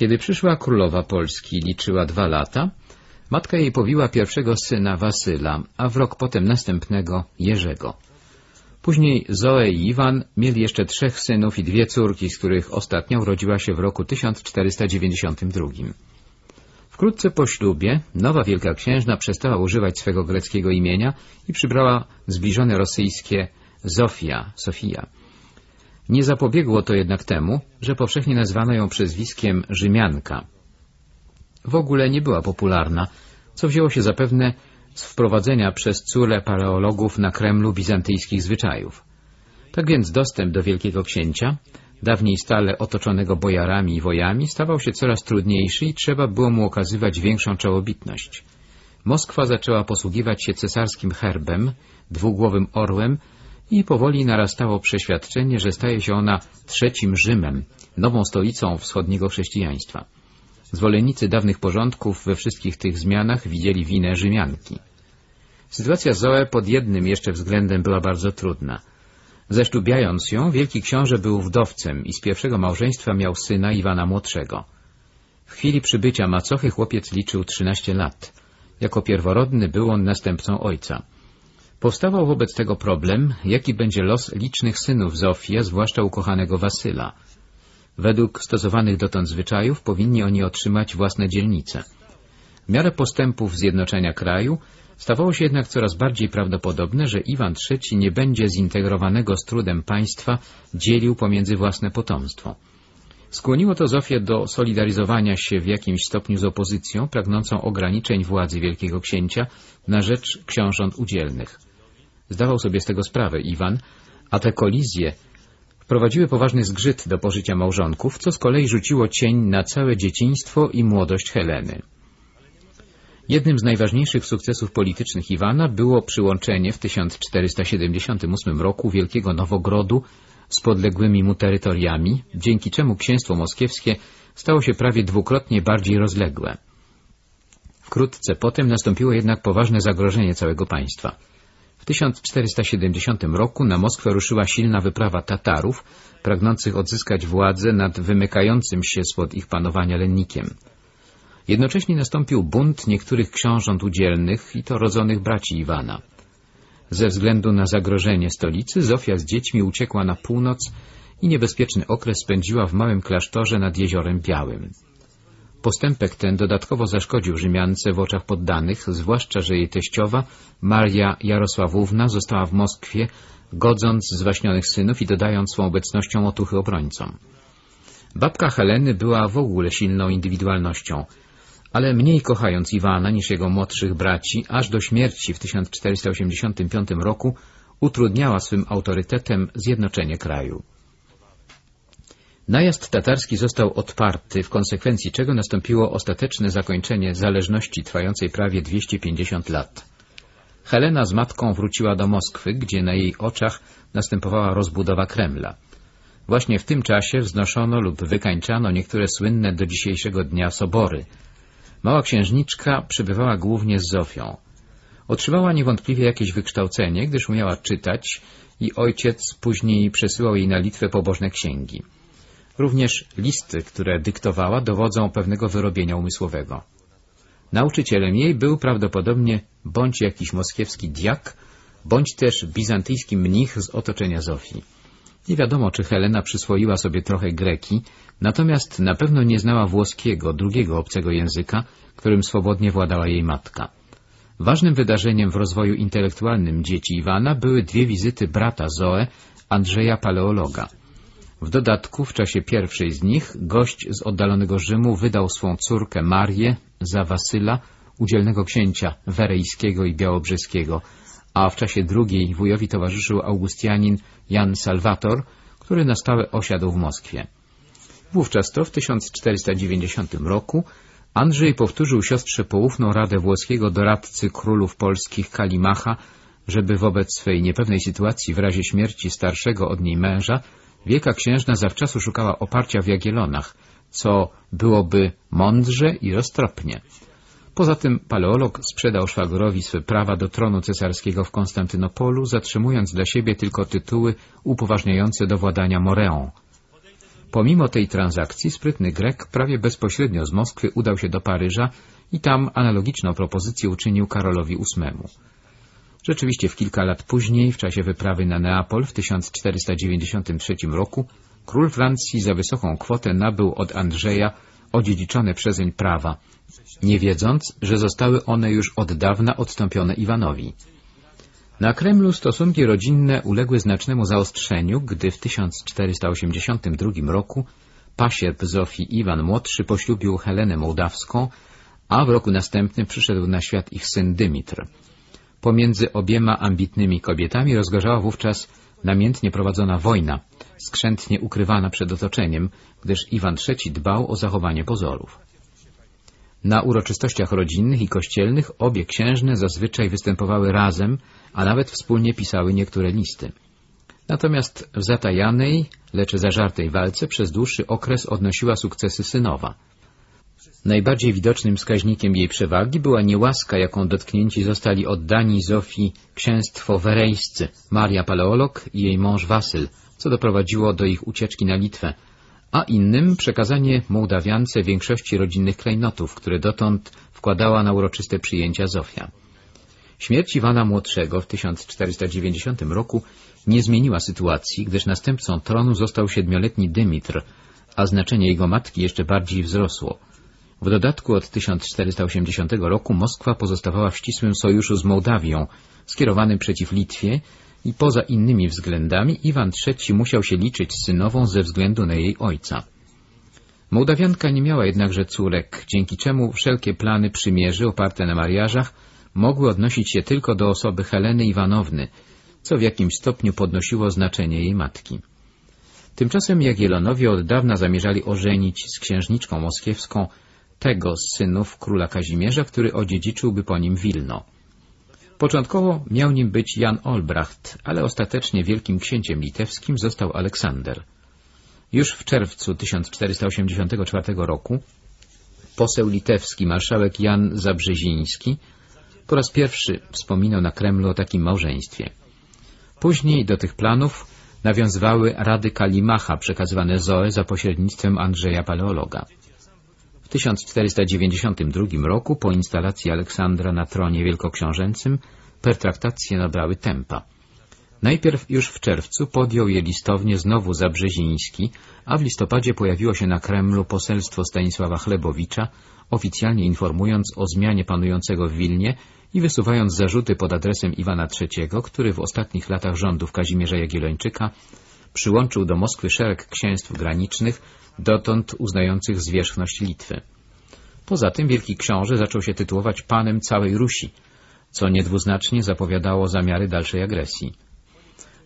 Kiedy przyszła królowa Polski liczyła dwa lata, matka jej powiła pierwszego syna Wasyla, a w rok potem następnego Jerzego. Później Zoe i Iwan mieli jeszcze trzech synów i dwie córki, z których ostatnia urodziła się w roku 1492. Wkrótce po ślubie nowa wielka księżna przestała używać swego greckiego imienia i przybrała zbliżone rosyjskie Zofia, Sofia. Nie zapobiegło to jednak temu, że powszechnie nazwano ją przezwiskiem Rzymianka. W ogóle nie była popularna, co wzięło się zapewne z wprowadzenia przez córę paleologów na Kremlu bizantyjskich zwyczajów. Tak więc dostęp do Wielkiego Księcia, dawniej stale otoczonego bojarami i wojami, stawał się coraz trudniejszy i trzeba było mu okazywać większą czołobitność. Moskwa zaczęła posługiwać się cesarskim herbem, dwugłowym orłem i powoli narastało przeświadczenie, że staje się ona trzecim Rzymem, nową stolicą wschodniego chrześcijaństwa. Zwolennicy dawnych porządków we wszystkich tych zmianach widzieli winę Rzymianki. Sytuacja Zoe pod jednym jeszcze względem była bardzo trudna. Zeszczubiając ją, wielki książę był wdowcem i z pierwszego małżeństwa miał syna Iwana Młodszego. W chwili przybycia macochy chłopiec liczył 13 lat. Jako pierworodny był on następcą ojca. Powstawał wobec tego problem, jaki będzie los licznych synów Zofii, zwłaszcza ukochanego Wasyla. Według stosowanych dotąd zwyczajów powinni oni otrzymać własne dzielnice. W miarę postępów zjednoczenia kraju stawało się jednak coraz bardziej prawdopodobne, że Iwan III nie będzie zintegrowanego z trudem państwa dzielił pomiędzy własne potomstwo. Skłoniło to Zofię do solidaryzowania się w jakimś stopniu z opozycją pragnącą ograniczeń władzy Wielkiego Księcia na rzecz książąt udzielnych. Zdawał sobie z tego sprawę Iwan, a te kolizje wprowadziły poważny zgrzyt do pożycia małżonków, co z kolei rzuciło cień na całe dzieciństwo i młodość Heleny. Jednym z najważniejszych sukcesów politycznych Iwana było przyłączenie w 1478 roku Wielkiego Nowogrodu z podległymi mu terytoriami, dzięki czemu księstwo moskiewskie stało się prawie dwukrotnie bardziej rozległe. Wkrótce potem nastąpiło jednak poważne zagrożenie całego państwa. W 1470 roku na Moskwę ruszyła silna wyprawa Tatarów, pragnących odzyskać władzę nad wymykającym się spod ich panowania lennikiem. Jednocześnie nastąpił bunt niektórych książąt udzielnych i to rodzonych braci Iwana. Ze względu na zagrożenie stolicy Zofia z dziećmi uciekła na północ i niebezpieczny okres spędziła w małym klasztorze nad Jeziorem Białym. Postępek ten dodatkowo zaszkodził Rzymiance w oczach poddanych, zwłaszcza, że jej teściowa, Maria Jarosławówna, została w Moskwie, godząc zwaśnionych synów i dodając swą obecnością otuchy obrońcom. Babka Heleny była w ogóle silną indywidualnością, ale mniej kochając Iwana niż jego młodszych braci, aż do śmierci w 1485 roku utrudniała swym autorytetem zjednoczenie kraju. Najazd tatarski został odparty, w konsekwencji czego nastąpiło ostateczne zakończenie zależności trwającej prawie 250 lat. Helena z matką wróciła do Moskwy, gdzie na jej oczach następowała rozbudowa Kremla. Właśnie w tym czasie wznoszono lub wykańczano niektóre słynne do dzisiejszego dnia sobory. Mała księżniczka przebywała głównie z Zofią. Otrzymała niewątpliwie jakieś wykształcenie, gdyż umiała czytać i ojciec później przesyłał jej na Litwę pobożne księgi. Również listy, które dyktowała, dowodzą pewnego wyrobienia umysłowego. Nauczycielem jej był prawdopodobnie bądź jakiś moskiewski diak, bądź też bizantyjski mnich z otoczenia Zofii. Nie wiadomo, czy Helena przyswoiła sobie trochę greki, natomiast na pewno nie znała włoskiego, drugiego obcego języka, którym swobodnie władała jej matka. Ważnym wydarzeniem w rozwoju intelektualnym dzieci Iwana były dwie wizyty brata Zoe, Andrzeja Paleologa. W dodatku w czasie pierwszej z nich gość z oddalonego Rzymu wydał swą córkę Marię za Wasyla, udzielnego księcia werejskiego i białobrzeskiego, a w czasie drugiej wujowi towarzyszył Augustianin Jan Salvator, który na stałe osiadł w Moskwie. Wówczas to w 1490 roku Andrzej powtórzył siostrze poufną radę włoskiego doradcy królów polskich Kalimacha, żeby wobec swej niepewnej sytuacji w razie śmierci starszego od niej męża wielka księżna zawczasu szukała oparcia w Jagielonach, co byłoby mądrze i roztropnie. Poza tym paleolog sprzedał szwagrowi swe prawa do tronu cesarskiego w Konstantynopolu, zatrzymując dla siebie tylko tytuły upoważniające do władania Moreą. Pomimo tej transakcji sprytny Grek prawie bezpośrednio z Moskwy udał się do Paryża i tam analogiczną propozycję uczynił Karolowi VIII. Rzeczywiście w kilka lat później, w czasie wyprawy na Neapol w 1493 roku, król Francji za wysoką kwotę nabył od Andrzeja odziedziczone przezeń prawa, nie wiedząc, że zostały one już od dawna odstąpione Iwanowi. Na Kremlu stosunki rodzinne uległy znacznemu zaostrzeniu, gdy w 1482 roku pasierb Zofii Iwan Młodszy poślubił Helenę Mołdawską, a w roku następnym przyszedł na świat ich syn Dymitr. Pomiędzy obiema ambitnymi kobietami rozgorzała wówczas namiętnie prowadzona wojna, skrzętnie ukrywana przed otoczeniem, gdyż Iwan III dbał o zachowanie pozorów. Na uroczystościach rodzinnych i kościelnych obie księżne zazwyczaj występowały razem, a nawet wspólnie pisały niektóre listy. Natomiast w zatajanej, lecz zażartej walce przez dłuższy okres odnosiła sukcesy synowa. Najbardziej widocznym wskaźnikiem jej przewagi była niełaska, jaką dotknięci zostali oddani Zofii księstwo werejscy, Maria Paleolog i jej mąż Wasyl, co doprowadziło do ich ucieczki na Litwę, a innym przekazanie Mołdawiance większości rodzinnych klejnotów, które dotąd wkładała na uroczyste przyjęcia Zofia. Śmierć Iwana Młodszego w 1490 roku nie zmieniła sytuacji, gdyż następcą tronu został siedmioletni Dymitr, a znaczenie jego matki jeszcze bardziej wzrosło. W dodatku od 1480 roku Moskwa pozostawała w ścisłym sojuszu z Mołdawią, skierowanym przeciw Litwie i poza innymi względami Iwan III musiał się liczyć z synową ze względu na jej ojca. Mołdawianka nie miała jednakże córek, dzięki czemu wszelkie plany przymierzy oparte na mariażach mogły odnosić się tylko do osoby Heleny Iwanowny, co w jakimś stopniu podnosiło znaczenie jej matki. Tymczasem Jagiellonowie od dawna zamierzali ożenić z księżniczką moskiewską tego z synów króla Kazimierza, który odziedziczyłby po nim Wilno. Początkowo miał nim być Jan Olbracht, ale ostatecznie wielkim księciem litewskim został Aleksander. Już w czerwcu 1484 roku poseł litewski marszałek Jan Zabrzeziński po raz pierwszy wspominał na Kremlu o takim małżeństwie. Później do tych planów nawiązywały rady Kalimacha przekazywane Zoe za pośrednictwem Andrzeja Paleologa. W 1492 roku, po instalacji Aleksandra na tronie wielkoksiążęcym, pertraktacje nabrały tempa. Najpierw już w czerwcu podjął je listownie znowu Zabrzeziński, a w listopadzie pojawiło się na Kremlu poselstwo Stanisława Chlebowicza, oficjalnie informując o zmianie panującego w Wilnie i wysuwając zarzuty pod adresem Iwana III, który w ostatnich latach rządów Kazimierza Jagiellończyka przyłączył do Moskwy szereg księstw granicznych, dotąd uznających zwierzchność Litwy. Poza tym wielki książę zaczął się tytułować panem całej Rusi, co niedwuznacznie zapowiadało zamiary dalszej agresji.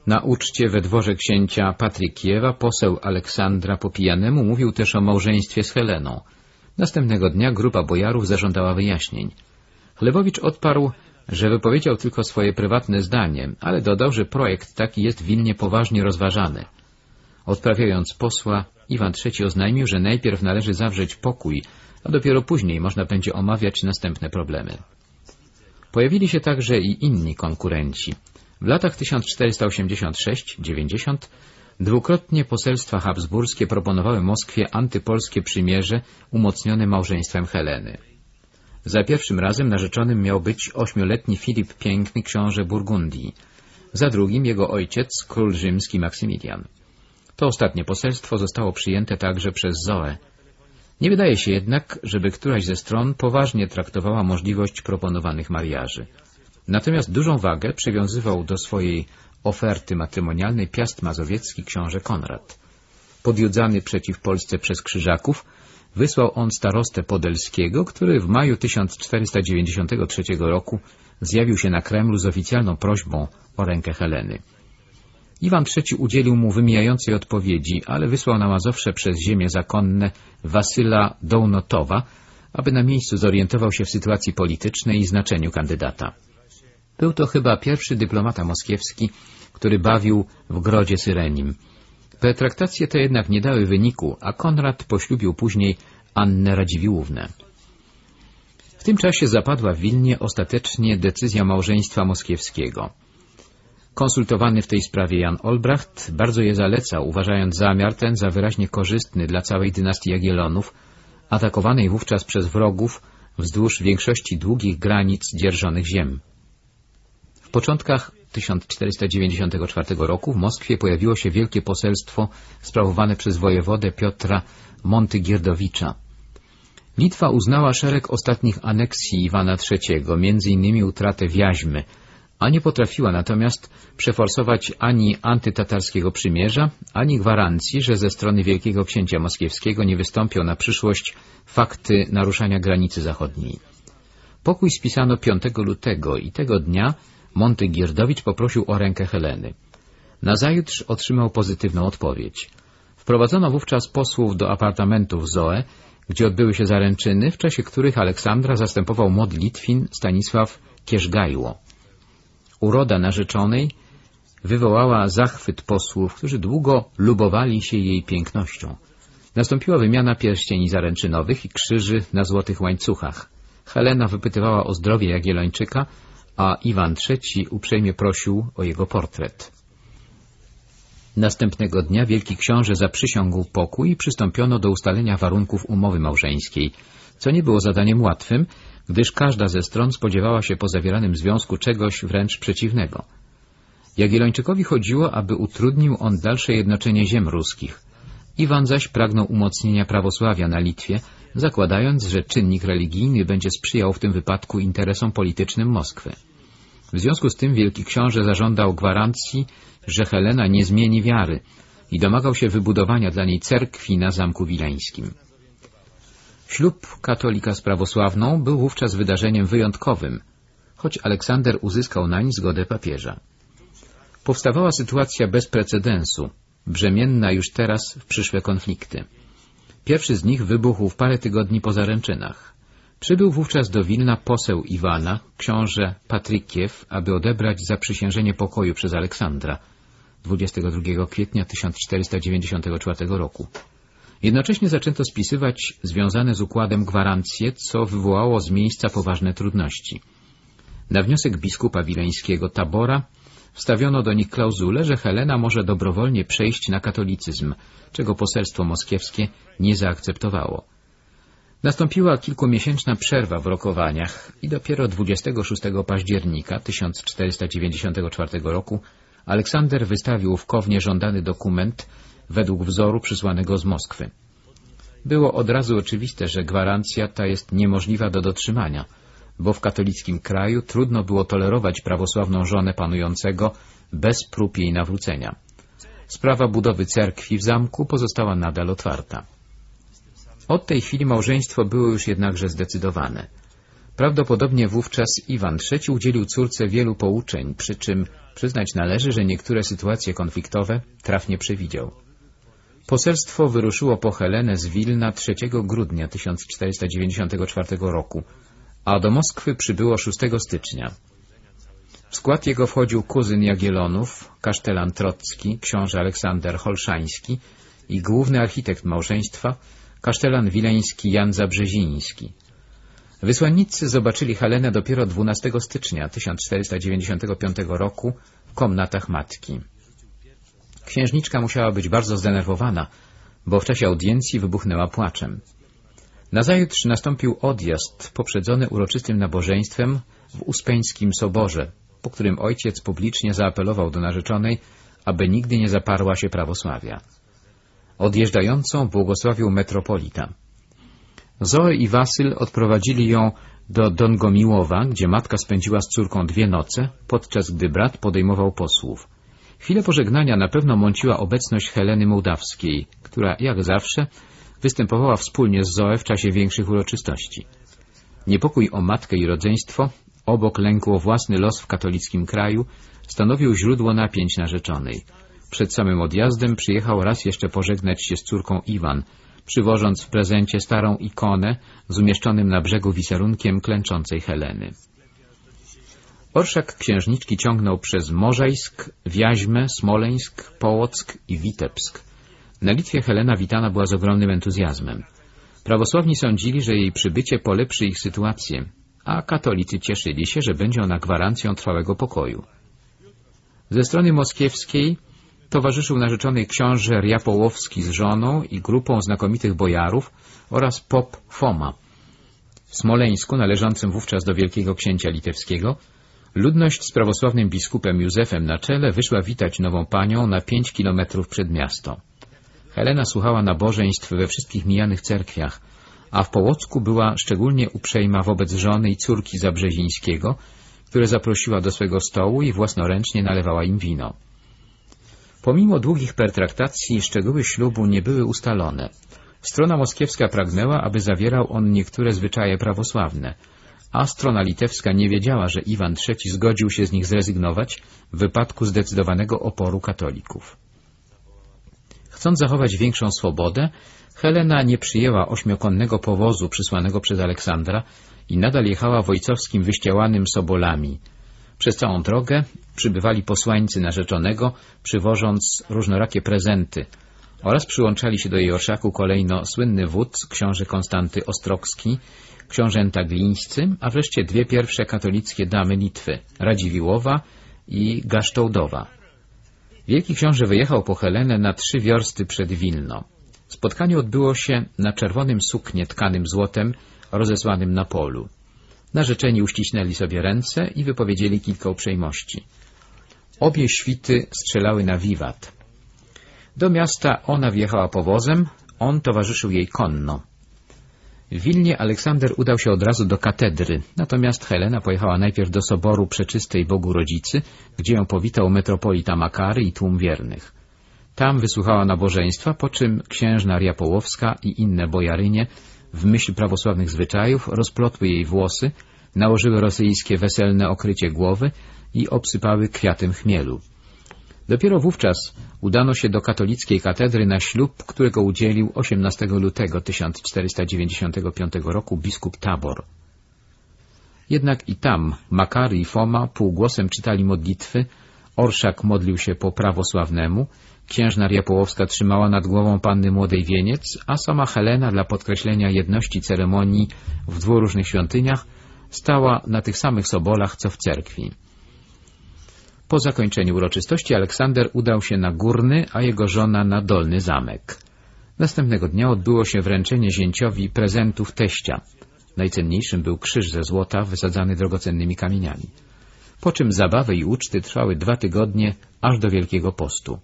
Na uczcie we dworze księcia Patrykiewa poseł Aleksandra po pijanemu mówił też o małżeństwie z Heleną. Następnego dnia grupa bojarów zażądała wyjaśnień. Chlebowicz odparł, że wypowiedział tylko swoje prywatne zdanie, ale dodał, że projekt taki jest w Wilnie poważnie rozważany. Odprawiając posła, Iwan III oznajmił, że najpierw należy zawrzeć pokój, a dopiero później można będzie omawiać następne problemy. Pojawili się także i inni konkurenci. W latach 1486-90 dwukrotnie poselstwa habsburskie proponowały Moskwie antypolskie przymierze umocnione małżeństwem Heleny. Za pierwszym razem narzeczonym miał być ośmioletni Filip Piękny, książę Burgundii, za drugim jego ojciec, król rzymski Maksymilian. To ostatnie poselstwo zostało przyjęte także przez Zoe. Nie wydaje się jednak, żeby któraś ze stron poważnie traktowała możliwość proponowanych mariaży. Natomiast dużą wagę przywiązywał do swojej oferty matrymonialnej Piast Mazowiecki książę Konrad. Podjudzany przeciw Polsce przez Krzyżaków, wysłał on starostę Podelskiego, który w maju 1493 roku zjawił się na Kremlu z oficjalną prośbą o rękę Heleny. Iwan III udzielił mu wymijającej odpowiedzi, ale wysłał na Mazowsze przez ziemię zakonne Wasyla Dołnotowa, aby na miejscu zorientował się w sytuacji politycznej i znaczeniu kandydata. Był to chyba pierwszy dyplomata moskiewski, który bawił w grodzie Syrenim. Pretraktacje te jednak nie dały wyniku, a Konrad poślubił później Annę Radziwiłównę. W tym czasie zapadła w Wilnie ostatecznie decyzja małżeństwa moskiewskiego. Konsultowany w tej sprawie Jan Olbracht bardzo je zalecał, uważając zamiar ten za wyraźnie korzystny dla całej dynastii Jagiellonów, atakowanej wówczas przez wrogów wzdłuż większości długich granic dzierżonych ziem. W początkach 1494 roku w Moskwie pojawiło się wielkie poselstwo sprawowane przez wojewodę Piotra Montygierdowicza. Litwa uznała szereg ostatnich aneksji Iwana III, m.in. utratę Wiaźmy, a nie potrafiła natomiast przeforsować ani antytatarskiego przymierza, ani gwarancji, że ze strony Wielkiego Księcia Moskiewskiego nie wystąpią na przyszłość fakty naruszania granicy zachodniej. Pokój spisano 5 lutego i tego dnia Monty Gierdowicz poprosił o rękę Heleny. Nazajutrz otrzymał pozytywną odpowiedź. Wprowadzono wówczas posłów do apartamentów Zoe, gdzie odbyły się zaręczyny, w czasie których Aleksandra zastępował mod Litwin Stanisław Kierzgajło. Uroda narzeczonej wywołała zachwyt posłów, którzy długo lubowali się jej pięknością. Nastąpiła wymiana pierścieni zaręczynowych i krzyży na złotych łańcuchach. Helena wypytywała o zdrowie Jagiellończyka, a Iwan III uprzejmie prosił o jego portret. Następnego dnia wielki książę zaprzysiągł pokój i przystąpiono do ustalenia warunków umowy małżeńskiej, co nie było zadaniem łatwym, gdyż każda ze stron spodziewała się po zawieranym związku czegoś wręcz przeciwnego. Jagiellończykowi chodziło, aby utrudnił on dalsze jednoczenie ziem ruskich. Iwan zaś pragnął umocnienia prawosławia na Litwie, zakładając, że czynnik religijny będzie sprzyjał w tym wypadku interesom politycznym Moskwy. W związku z tym wielki książę zażądał gwarancji, że Helena nie zmieni wiary i domagał się wybudowania dla niej cerkwi na Zamku Wileńskim. Ślub katolika z prawosławną był wówczas wydarzeniem wyjątkowym, choć Aleksander uzyskał nań zgodę papieża. Powstawała sytuacja bez precedensu, brzemienna już teraz w przyszłe konflikty. Pierwszy z nich wybuchł w parę tygodni po zaręczynach. Przybył wówczas do Wilna poseł Iwana, książę Patrykiew, aby odebrać zaprzysiężenie pokoju przez Aleksandra 22 kwietnia 1494 roku. Jednocześnie zaczęto spisywać związane z układem gwarancje, co wywołało z miejsca poważne trudności. Na wniosek biskupa wileńskiego Tabora wstawiono do nich klauzulę, że Helena może dobrowolnie przejść na katolicyzm, czego poselstwo moskiewskie nie zaakceptowało. Nastąpiła kilkumiesięczna przerwa w rokowaniach i dopiero 26 października 1494 roku Aleksander wystawił w Kownie żądany dokument według wzoru przysłanego z Moskwy. Było od razu oczywiste, że gwarancja ta jest niemożliwa do dotrzymania, bo w katolickim kraju trudno było tolerować prawosławną żonę panującego bez prób jej nawrócenia. Sprawa budowy cerkwi w zamku pozostała nadal otwarta. Od tej chwili małżeństwo było już jednakże zdecydowane. Prawdopodobnie wówczas Iwan III udzielił córce wielu pouczeń, przy czym przyznać należy, że niektóre sytuacje konfliktowe trafnie przewidział. Poselstwo wyruszyło po Helenę z Wilna 3 grudnia 1494 roku, a do Moskwy przybyło 6 stycznia. W skład jego wchodził kuzyn Jagielonów, kasztelan Trocki, książę Aleksander Holszański i główny architekt małżeństwa, kasztelan wileński Jan Zabrzeziński. Wysłannicy zobaczyli Helenę dopiero 12 stycznia 1495 roku w komnatach matki. Księżniczka musiała być bardzo zdenerwowana, bo w czasie audiencji wybuchnęła płaczem. Nazajutrz nastąpił odjazd poprzedzony uroczystym nabożeństwem w Uspeńskim Soborze, po którym ojciec publicznie zaapelował do narzeczonej, aby nigdy nie zaparła się prawosławia. Odjeżdżającą błogosławił metropolita. Zoe i Wasyl odprowadzili ją do Dongomiłowa, gdzie matka spędziła z córką dwie noce, podczas gdy brat podejmował posłów. Chwilę pożegnania na pewno mąciła obecność Heleny Mołdawskiej, która, jak zawsze, występowała wspólnie z Zoe w czasie większych uroczystości. Niepokój o matkę i rodzeństwo, obok lęku o własny los w katolickim kraju, stanowił źródło napięć narzeczonej. Przed samym odjazdem przyjechał raz jeszcze pożegnać się z córką Iwan, przywożąc w prezencie starą ikonę z umieszczonym na brzegu wizerunkiem klęczącej Heleny. Orszak księżniczki ciągnął przez Morzejsk, Wiaźmę, Smoleńsk, Połock i Witebsk. Na Litwie Helena witana była z ogromnym entuzjazmem. Prawosławni sądzili, że jej przybycie polepszy ich sytuację, a katolicy cieszyli się, że będzie ona gwarancją trwałego pokoju. Ze strony moskiewskiej towarzyszył narzeczonej książę Riapołowski z żoną i grupą znakomitych bojarów oraz pop Foma. W Smoleńsku, należącym wówczas do Wielkiego Księcia Litewskiego, ludność z prawosławnym biskupem Józefem na czele wyszła witać nową panią na pięć kilometrów przed miasto. Helena słuchała nabożeństw we wszystkich mijanych cerkwiach, a w Połocku była szczególnie uprzejma wobec żony i córki Zabrzezińskiego, które zaprosiła do swego stołu i własnoręcznie nalewała im wino. Pomimo długich pertraktacji szczegóły ślubu nie były ustalone. Strona moskiewska pragnęła, aby zawierał on niektóre zwyczaje prawosławne, a strona litewska nie wiedziała, że Iwan III zgodził się z nich zrezygnować w wypadku zdecydowanego oporu katolików. Chcąc zachować większą swobodę, Helena nie przyjęła ośmiokonnego powozu przysłanego przez Aleksandra i nadal jechała w ojcowskim wyściełanym sobolami. Przez całą drogę przybywali posłańcy narzeczonego, przywożąc różnorakie prezenty oraz przyłączali się do jej orszaku kolejno słynny wódz, książę Konstanty Ostrogski, książęta glińscy, a wreszcie dwie pierwsze katolickie damy Litwy, Radziwiłowa i Gasztołdowa. Wielki książę wyjechał po Helenę na trzy wiosty przed Wilno. Spotkanie odbyło się na czerwonym suknie tkanym złotem, rozesłanym na polu. Narzeczeni uścisnęli sobie ręce i wypowiedzieli kilka uprzejmości. Obie świty strzelały na wiwat. Do miasta ona wjechała powozem, on towarzyszył jej konno. W Wilnie Aleksander udał się od razu do katedry, natomiast Helena pojechała najpierw do soboru Przeczystej Bogu Rodzicy, gdzie ją powitał metropolita Makary i tłum wiernych. Tam wysłuchała nabożeństwa, po czym księżna Riapołowska i inne bojarynie w myśl prawosławnych zwyczajów rozplotły jej włosy, nałożyły rosyjskie weselne okrycie głowy i obsypały kwiatem chmielu. Dopiero wówczas udano się do katolickiej katedry na ślub, którego udzielił 18 lutego 1495 roku biskup Tabor. Jednak i tam Makary i Foma półgłosem czytali modlitwy, orszak modlił się po prawosławnemu, księżna Riapołowska trzymała nad głową panny młodej wieniec, a sama Helena dla podkreślenia jedności ceremonii w dwóch różnych świątyniach stała na tych samych sobolach, co w cerkwi. Po zakończeniu uroczystości Aleksander udał się na górny, a jego żona na dolny zamek. Następnego dnia odbyło się wręczenie zięciowi prezentów teścia. Najcenniejszym był krzyż ze złota wysadzany drogocennymi kamieniami. Po czym zabawy i uczty trwały dwa tygodnie, aż do Wielkiego Postu.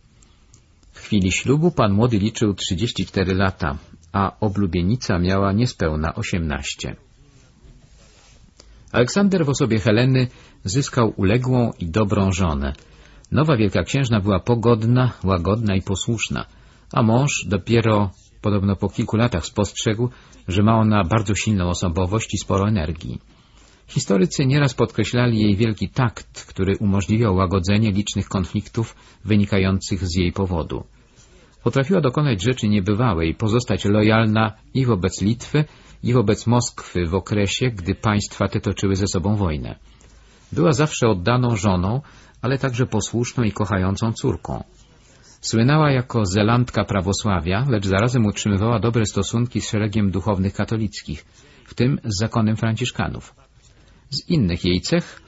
W chwili ślubu pan młody liczył 34 lata, a oblubienica miała niespełna 18. Aleksander w osobie Heleny zyskał uległą i dobrą żonę. Nowa wielka księżna była pogodna, łagodna i posłuszna, a mąż dopiero podobno po kilku latach spostrzegł, że ma ona bardzo silną osobowość i sporo energii. Historycy nieraz podkreślali jej wielki takt, który umożliwiał łagodzenie licznych konfliktów wynikających z jej powodu. Potrafiła dokonać rzeczy niebywałej, pozostać lojalna i wobec Litwy, i wobec Moskwy w okresie, gdy państwa te toczyły ze sobą wojnę. Była zawsze oddaną żoną, ale także posłuszną i kochającą córką. Słynęła jako zelandka prawosławia, lecz zarazem utrzymywała dobre stosunki z szeregiem duchownych katolickich, w tym z zakonem franciszkanów. Z innych jej cech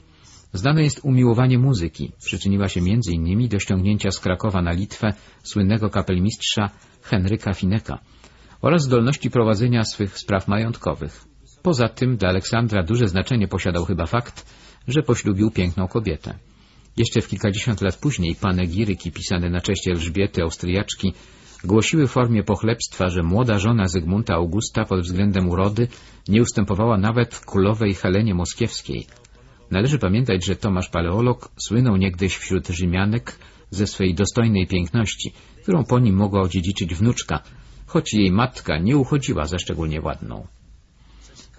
znane jest umiłowanie muzyki. Przyczyniła się innymi do ściągnięcia z Krakowa na Litwę słynnego kapelmistrza Henryka Fineka oraz zdolności prowadzenia swych spraw majątkowych. Poza tym dla Aleksandra duże znaczenie posiadał chyba fakt, że poślubił piękną kobietę. Jeszcze w kilkadziesiąt lat później panegiryki pisane na cześć Elżbiety Austriaczki głosiły w formie pochlebstwa, że młoda żona Zygmunta Augusta pod względem urody nie ustępowała nawet królowej Helenie Moskiewskiej. Należy pamiętać, że Tomasz Paleolog słynął niegdyś wśród Rzymianek ze swej dostojnej piękności, którą po nim mogła odziedziczyć wnuczka, choć jej matka nie uchodziła za szczególnie ładną.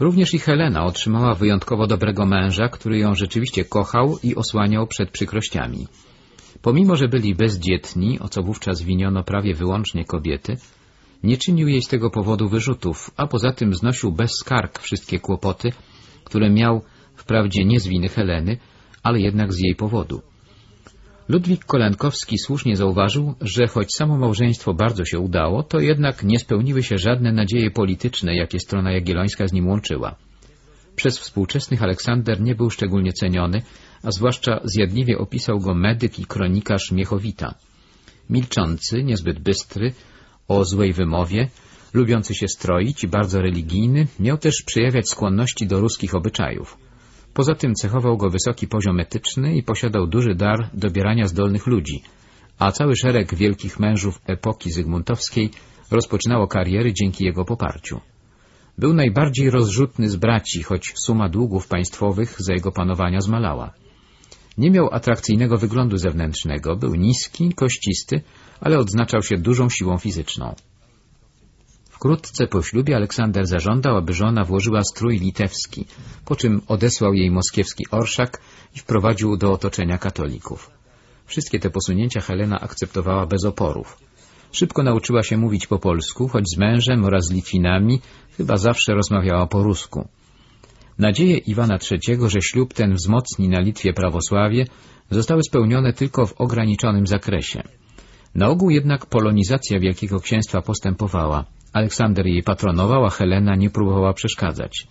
Również i Helena otrzymała wyjątkowo dobrego męża, który ją rzeczywiście kochał i osłaniał przed przykrościami. Pomimo, że byli bezdzietni, o co wówczas winiono prawie wyłącznie kobiety, nie czynił jej z tego powodu wyrzutów, a poza tym znosił bez skarg wszystkie kłopoty, które miał wprawdzie nie z winy Heleny, ale jednak z jej powodu. Ludwik Kolankowski słusznie zauważył, że choć samo małżeństwo bardzo się udało, to jednak nie spełniły się żadne nadzieje polityczne, jakie strona jagiellońska z nim łączyła. Przez współczesnych Aleksander nie był szczególnie ceniony, a zwłaszcza zjadliwie opisał go medyk i kronikarz Miechowita. Milczący, niezbyt bystry, o złej wymowie, lubiący się stroić i bardzo religijny, miał też przejawiać skłonności do ruskich obyczajów. Poza tym cechował go wysoki poziom etyczny i posiadał duży dar dobierania zdolnych ludzi, a cały szereg wielkich mężów epoki zygmuntowskiej rozpoczynało kariery dzięki jego poparciu. Był najbardziej rozrzutny z braci, choć suma długów państwowych za jego panowania zmalała. Nie miał atrakcyjnego wyglądu zewnętrznego, był niski, kościsty, ale odznaczał się dużą siłą fizyczną. Wkrótce po ślubie Aleksander zażądał, aby żona włożyła strój litewski, po czym odesłał jej moskiewski orszak i wprowadził do otoczenia katolików. Wszystkie te posunięcia Helena akceptowała bez oporów. Szybko nauczyła się mówić po polsku, choć z mężem oraz Litwinami chyba zawsze rozmawiała po rusku. Nadzieje Iwana III, że ślub ten wzmocni na Litwie prawosławie, zostały spełnione tylko w ograniczonym zakresie. Na ogół jednak polonizacja Wielkiego Księstwa postępowała. Aleksander jej patronował, a Helena nie próbowała przeszkadzać.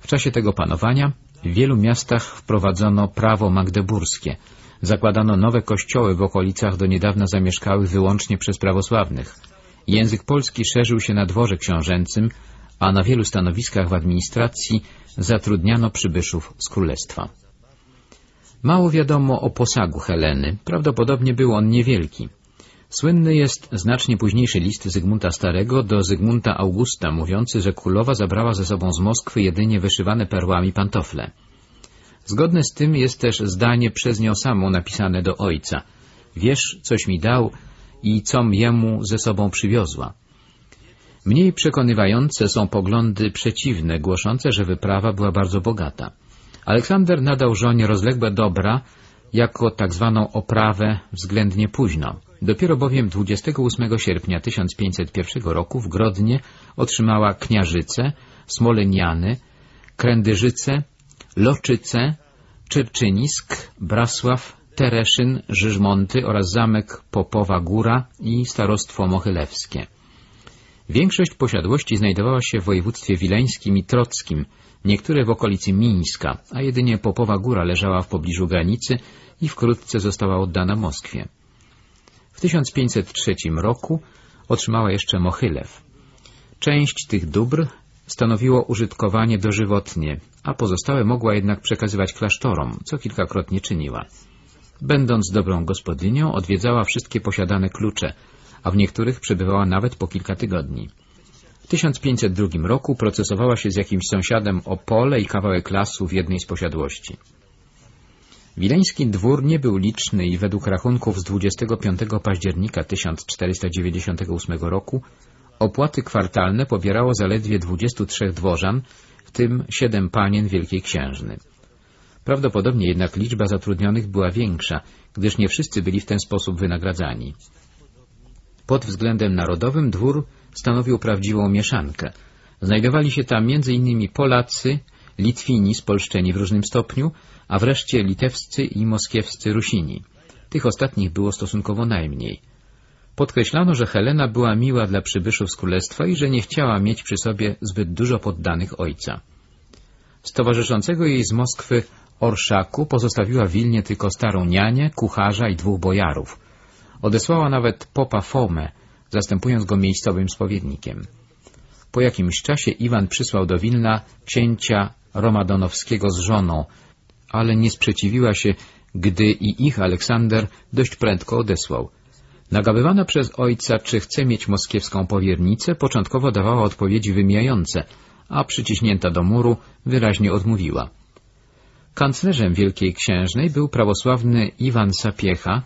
W czasie tego panowania w wielu miastach wprowadzono prawo magdeburskie. Zakładano nowe kościoły w okolicach do niedawna zamieszkałych wyłącznie przez prawosławnych. Język polski szerzył się na dworze książęcym, a na wielu stanowiskach w administracji zatrudniano przybyszów z królestwa. Mało wiadomo o posagu Heleny. Prawdopodobnie był on niewielki. Słynny jest znacznie późniejszy list Zygmunta Starego do Zygmunta Augusta, mówiący, że królowa zabrała ze sobą z Moskwy jedynie wyszywane perłami pantofle. Zgodne z tym jest też zdanie przez nią samą napisane do ojca. Wiesz, coś mi dał i com jemu ze sobą przywiozła. Mniej przekonywające są poglądy przeciwne, głoszące, że wyprawa była bardzo bogata. Aleksander nadał żonie rozległe dobra jako tak zwaną oprawę względnie późno. Dopiero bowiem 28 sierpnia 1501 roku w Grodnie otrzymała Kniarzyce, Smoleniany, Krędyżyce, Loczyce, Czerczynisk, Brasław, Tereszyn, Żyżmonty oraz zamek Popowa Góra i starostwo mochylewskie. Większość posiadłości znajdowała się w województwie wileńskim i trockim, niektóre w okolicy Mińska, a jedynie Popowa Góra leżała w pobliżu granicy i wkrótce została oddana Moskwie. W 1503 roku otrzymała jeszcze Mochylew. Część tych dóbr stanowiło użytkowanie dożywotnie, a pozostałe mogła jednak przekazywać klasztorom, co kilkakrotnie czyniła. Będąc dobrą gospodynią, odwiedzała wszystkie posiadane klucze, a w niektórych przebywała nawet po kilka tygodni. W 1502 roku procesowała się z jakimś sąsiadem o pole i kawałek lasu w jednej z posiadłości. Wileński dwór nie był liczny i według rachunków z 25 października 1498 roku opłaty kwartalne pobierało zaledwie 23 dworzan, w tym 7 panien Wielkiej Księżny. Prawdopodobnie jednak liczba zatrudnionych była większa, gdyż nie wszyscy byli w ten sposób wynagradzani. Pod względem narodowym dwór stanowił prawdziwą mieszankę. Znajdowali się tam m.in. Polacy, Litwini spolszczeni w różnym stopniu, a wreszcie litewscy i moskiewscy Rusini. Tych ostatnich było stosunkowo najmniej. Podkreślano, że Helena była miła dla przybyszów z królestwa i że nie chciała mieć przy sobie zbyt dużo poddanych ojca. Z towarzyszącego jej z Moskwy orszaku pozostawiła Wilnie tylko starą nianię, kucharza i dwóch bojarów. Odesłała nawet popa Fomę, zastępując go miejscowym spowiednikiem. Po jakimś czasie Iwan przysłał do Wilna księcia Romadonowskiego z żoną, ale nie sprzeciwiła się, gdy i ich Aleksander dość prędko odesłał. Nagabywana przez ojca, czy chce mieć moskiewską powiernicę, początkowo dawała odpowiedzi wymijające, a przyciśnięta do muru wyraźnie odmówiła. Kanclerzem Wielkiej Księżnej był prawosławny Iwan Sapiecha,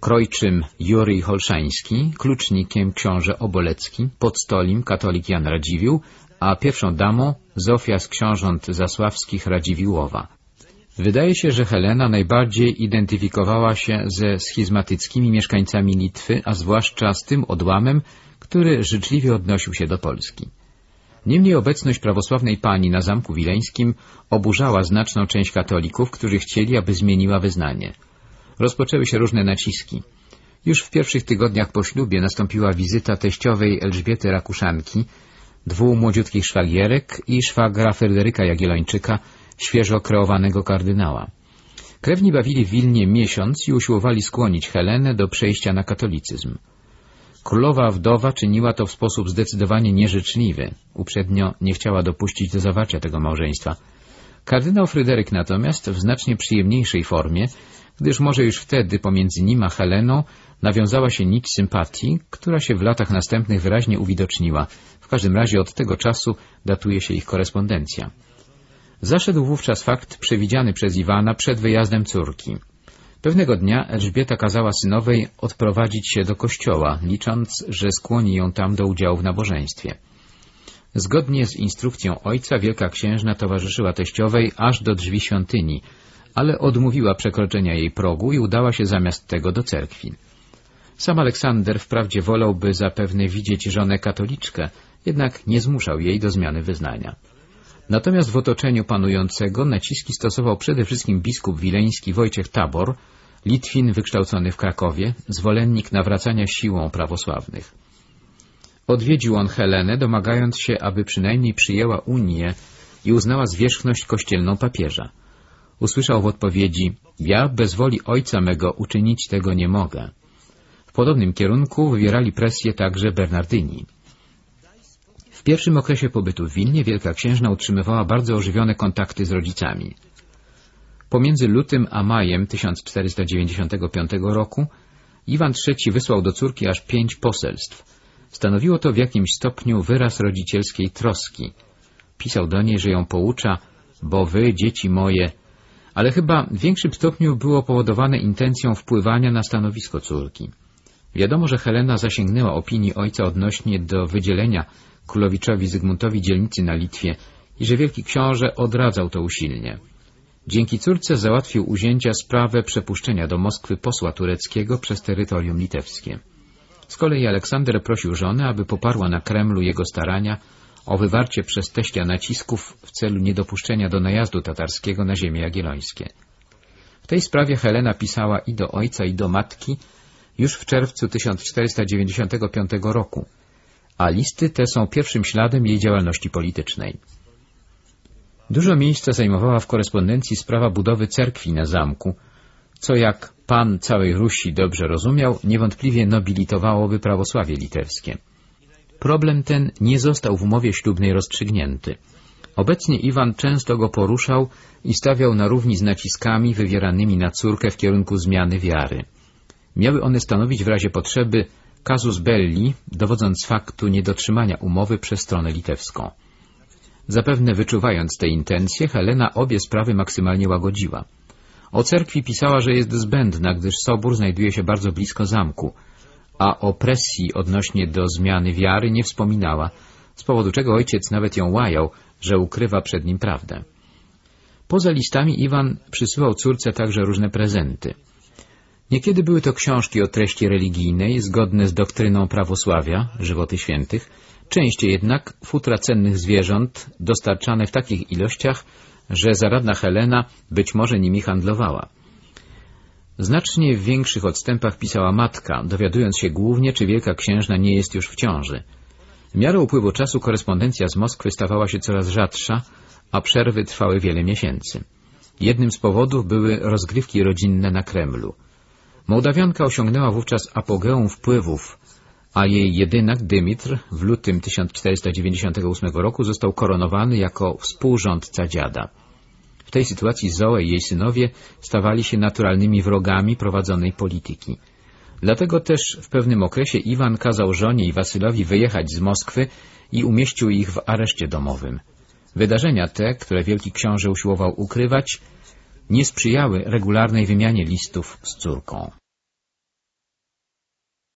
krojczym Juryj Holszański, klucznikiem książę Obolecki, podstolim katolik Jan Radziwiłł, a pierwszą damą Zofia z książąt zasławskich Radziwiłowa. Wydaje się, że Helena najbardziej identyfikowała się ze schizmatyckimi mieszkańcami Litwy, a zwłaszcza z tym odłamem, który życzliwie odnosił się do Polski. Niemniej obecność prawosławnej pani na Zamku Wileńskim oburzała znaczną część katolików, którzy chcieli, aby zmieniła wyznanie. Rozpoczęły się różne naciski. Już w pierwszych tygodniach po ślubie nastąpiła wizyta teściowej Elżbiety Rakuszanki, dwóch młodziutkich szwagierek i szwagra Fryderyka Jagiellończyka, świeżo kreowanego kardynała. Krewni bawili w Wilnie miesiąc i usiłowali skłonić Helenę do przejścia na katolicyzm. Królowa wdowa czyniła to w sposób zdecydowanie nieżyczliwy. Uprzednio nie chciała dopuścić do zawarcia tego małżeństwa. Kardynał Fryderyk natomiast w znacznie przyjemniejszej formie, gdyż może już wtedy pomiędzy nim a Heleną nawiązała się nić sympatii, która się w latach następnych wyraźnie uwidoczniła. W każdym razie od tego czasu datuje się ich korespondencja. Zaszedł wówczas fakt przewidziany przez Iwana przed wyjazdem córki. Pewnego dnia Elżbieta kazała synowej odprowadzić się do kościoła, licząc, że skłoni ją tam do udziału w nabożeństwie. Zgodnie z instrukcją ojca wielka księżna towarzyszyła teściowej aż do drzwi świątyni, ale odmówiła przekroczenia jej progu i udała się zamiast tego do cerkwi. Sam Aleksander wprawdzie wolałby zapewne widzieć żonę katoliczkę, jednak nie zmuszał jej do zmiany wyznania. Natomiast w otoczeniu panującego naciski stosował przede wszystkim biskup wileński Wojciech Tabor, Litwin wykształcony w Krakowie, zwolennik nawracania siłą prawosławnych. Odwiedził on Helenę, domagając się, aby przynajmniej przyjęła Unię i uznała zwierzchność kościelną papieża. Usłyszał w odpowiedzi, ja bez woli ojca mego uczynić tego nie mogę. W podobnym kierunku wywierali presję także Bernardyni. W pierwszym okresie pobytu w Wilnie Wielka Księżna utrzymywała bardzo ożywione kontakty z rodzicami. Pomiędzy lutym a majem 1495 roku Iwan III wysłał do córki aż pięć poselstw. Stanowiło to w jakimś stopniu wyraz rodzicielskiej troski. Pisał do niej, że ją poucza, bo wy, dzieci moje, ale chyba w większym stopniu było powodowane intencją wpływania na stanowisko córki. Wiadomo, że Helena zasięgnęła opinii ojca odnośnie do wydzielenia królowiczowi Zygmuntowi dzielnicy na Litwie i że wielki książę odradzał to usilnie. Dzięki córce załatwił u zięcia sprawę przepuszczenia do Moskwy posła tureckiego przez terytorium litewskie. Z kolei Aleksander prosił żonę, aby poparła na Kremlu jego starania o wywarcie przez teścia nacisków w celu niedopuszczenia do najazdu tatarskiego na ziemię jagiellońskie. W tej sprawie Helena pisała i do ojca, i do matki już w czerwcu 1495 roku, a listy te są pierwszym śladem jej działalności politycznej. Dużo miejsca zajmowała w korespondencji sprawa budowy cerkwi na zamku, co jak pan całej Rusi dobrze rozumiał, niewątpliwie nobilitowałoby prawosławie litewskie. Problem ten nie został w umowie ślubnej rozstrzygnięty. Obecnie Iwan często go poruszał i stawiał na równi z naciskami wywieranymi na córkę w kierunku zmiany wiary. Miały one stanowić w razie potrzeby casus belli, dowodząc faktu niedotrzymania umowy przez stronę litewską. Zapewne wyczuwając te intencje, Helena obie sprawy maksymalnie łagodziła. O cerkwi pisała, że jest zbędna, gdyż sobór znajduje się bardzo blisko zamku, a o presji odnośnie do zmiany wiary nie wspominała, z powodu czego ojciec nawet ją łajał, że ukrywa przed nim prawdę. Poza listami Iwan przysyłał córce także różne prezenty. Niekiedy były to książki o treści religijnej, zgodne z doktryną prawosławia, żywoty świętych, częściej jednak futra cennych zwierząt, dostarczane w takich ilościach, że zaradna Helena być może nimi handlowała. Znacznie w większych odstępach pisała matka, dowiadując się głównie, czy wielka księżna nie jest już w ciąży. W miarę upływu czasu korespondencja z Moskwy stawała się coraz rzadsza, a przerwy trwały wiele miesięcy. Jednym z powodów były rozgrywki rodzinne na Kremlu. Mołdawianka osiągnęła wówczas apogeum wpływów, a jej jedynak Dymitr w lutym 1498 roku został koronowany jako współrządca dziada. W tej sytuacji Zoe i jej synowie stawali się naturalnymi wrogami prowadzonej polityki. Dlatego też w pewnym okresie Iwan kazał żonie i Wasylowi wyjechać z Moskwy i umieścił ich w areszcie domowym. Wydarzenia te, które wielki książę usiłował ukrywać, nie sprzyjały regularnej wymianie listów z córką.